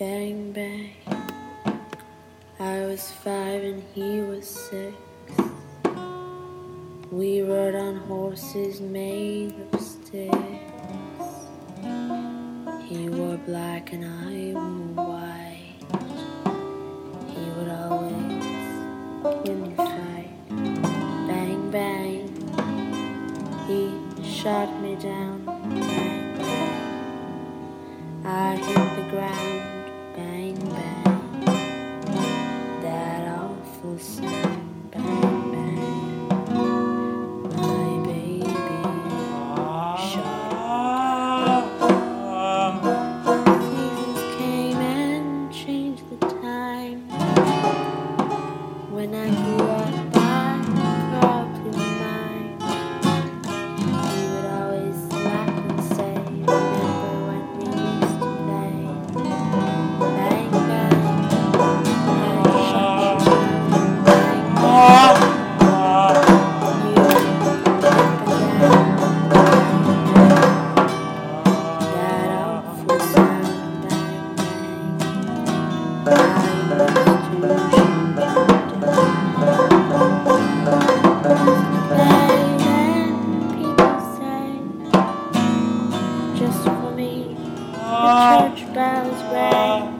Bang, bang. I was five and he was six. We rode on horses made of sticks. He wore black and I wore white. He would always win the fight. Bang, bang. He shot me down. Bang, bang. I hit the ground. The church bells rang.